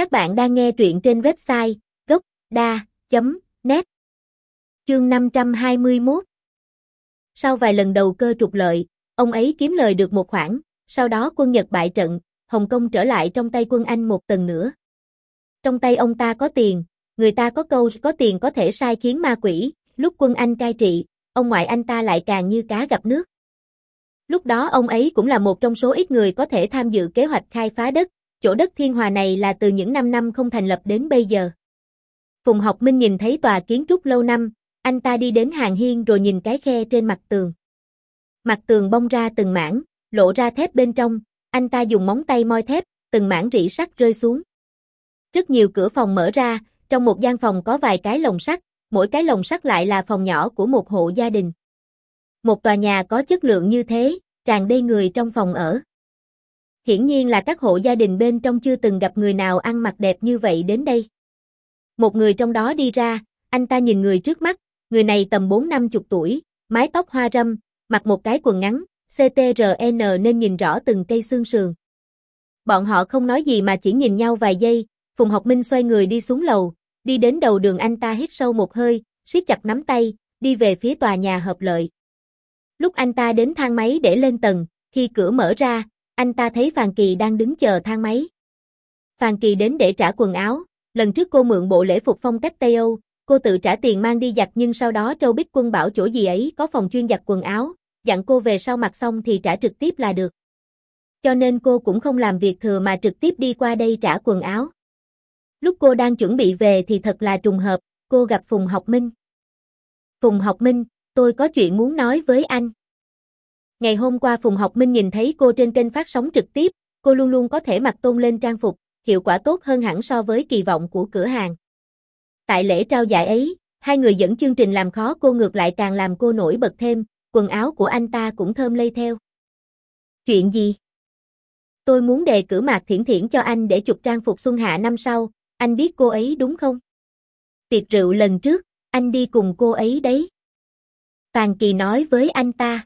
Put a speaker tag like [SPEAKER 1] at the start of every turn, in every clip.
[SPEAKER 1] Các bạn đang nghe truyện trên website gốc.da.net Chương 521 Sau vài lần đầu cơ trục lợi, ông ấy kiếm lời được một khoản, sau đó quân Nhật bại trận, Hồng Kông trở lại trong tay quân Anh một tầng nữa. Trong tay ông ta có tiền, người ta có câu có tiền có thể sai khiến ma quỷ, lúc quân Anh cai trị, ông ngoại anh ta lại càng như cá gặp nước. Lúc đó ông ấy cũng là một trong số ít người có thể tham dự kế hoạch khai phá đất, chỗ đất Thiên Hòa này là từ những năm năm không thành lập đến bây giờ. Phùng Học Minh nhìn thấy tòa kiến trúc lâu năm, anh ta đi đến hàng hiên rồi nhìn cái khe trên mặt tường. Mặt tường bong ra từng mảng, lộ ra thép bên trong, anh ta dùng móng tay moi thép, từng mảng rỉ sắt rơi xuống. Rất nhiều cửa phòng mở ra, trong một gian phòng có vài cái lồng sắt, mỗi cái lồng sắt lại là phòng nhỏ của một hộ gia đình. Một tòa nhà có chất lượng như thế, tràn đầy người trong phòng ở. Hiển nhiên là các hộ gia đình bên trong chưa từng gặp người nào ăn mặc đẹp như vậy đến đây. Một người trong đó đi ra, anh ta nhìn người trước mắt, người này tầm 4 năm chục tuổi, mái tóc hoa râm, mặc một cái quần ngắn, CTRN nên nhìn rõ từng cây xương sườn. Bọn họ không nói gì mà chỉ nhìn nhau vài giây, Phùng Học Minh xoay người đi xuống lầu, đi đến đầu đường anh ta hít sâu một hơi, siết chặt nắm tay, đi về phía tòa nhà hợp lợi. Lúc anh ta đến thang máy để lên tầng, khi cửa mở ra, anh ta thấy Phàn Kỳ đang đứng chờ thang máy. Phàn Kỳ đến để trả quần áo, lần trước cô mượn bộ lễ phục phong cách Tây Âu, cô tự trả tiền mang đi giặt nhưng sau đó Trâu Bích Quân bảo chỗ gì ấy có phòng chuyên giặt quần áo, dặn cô về sau mặc xong thì trả trực tiếp là được. Cho nên cô cũng không làm việc thừa mà trực tiếp đi qua đây trả quần áo. Lúc cô đang chuẩn bị về thì thật là trùng hợp, cô gặp Phùng Học Minh. Phùng Học Minh, tôi có chuyện muốn nói với anh. Ngày hôm qua Phùng Học Minh nhìn thấy cô trên kênh phát sóng trực tiếp, cô luôn luôn có thể mặc tôn lên trang phục, hiệu quả tốt hơn hẳn so với kỳ vọng của cửa hàng. Tại lễ trao giải ấy, hai người dẫn chương trình làm khó cô ngược lại càng làm cô nổi bật thêm, quần áo của anh ta cũng thơm lây theo. Chuyện gì? Tôi muốn đề cử Mạc Thiển Thiển cho anh để chụp trang phục xuân hạ năm sau, anh biết cô ấy đúng không? Tiệc rượu lần trước, anh đi cùng cô ấy đấy. Phàn Kỳ nói với anh ta.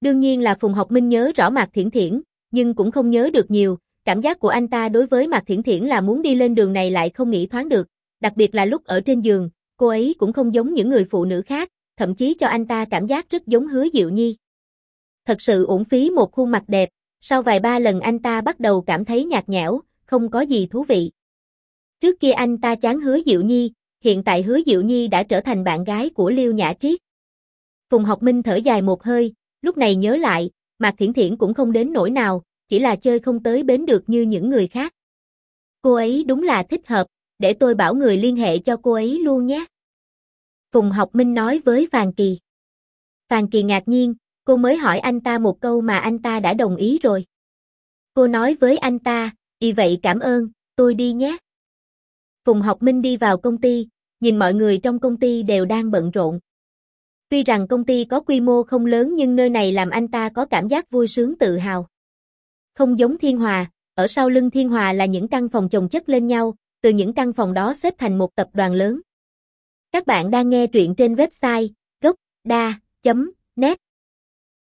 [SPEAKER 1] Đương nhiên là Phùng Học Minh nhớ rõ Mạc Thiển Thiển, nhưng cũng không nhớ được nhiều, cảm giác của anh ta đối với Mạc Thiển Thiển là muốn đi lên đường này lại không nghĩ thoáng được, đặc biệt là lúc ở trên giường, cô ấy cũng không giống những người phụ nữ khác, thậm chí cho anh ta cảm giác rất giống hứa Diệu Nhi. Thật sự uổng phí một khuôn mặt đẹp, sau vài ba lần anh ta bắt đầu cảm thấy nhạt nhẽo, không có gì thú vị. Trước kia anh ta chán hứa Diệu Nhi, hiện tại hứa Diệu Nhi đã trở thành bạn gái của Liêu Nhã Triết. Phùng Học Minh thở dài một hơi, lúc này nhớ lại, Mạc Thiển Thiển cũng không đến nỗi nào, chỉ là chơi không tới bến được như những người khác. Cô ấy đúng là thích hợp, để tôi bảo người liên hệ cho cô ấy luôn nhé. Phùng Học Minh nói với Phàn Kỳ. Phàn Kỳ ngạc nhiên, cô mới hỏi anh ta một câu mà anh ta đã đồng ý rồi. Cô nói với anh ta, y vậy cảm ơn, tôi đi nhé. Phùng Học Minh đi vào công ty, nhìn mọi người trong công ty đều đang bận rộn. Tuy rằng công ty có quy mô không lớn nhưng nơi này làm anh ta có cảm giác vui sướng tự hào. Không giống Thiên Hòa, ở sau lưng Thiên Hòa là những căn phòng chồng chất lên nhau, từ những căn phòng đó xếp thành một tập đoàn lớn. Các bạn đang nghe truyện trên website gocda.net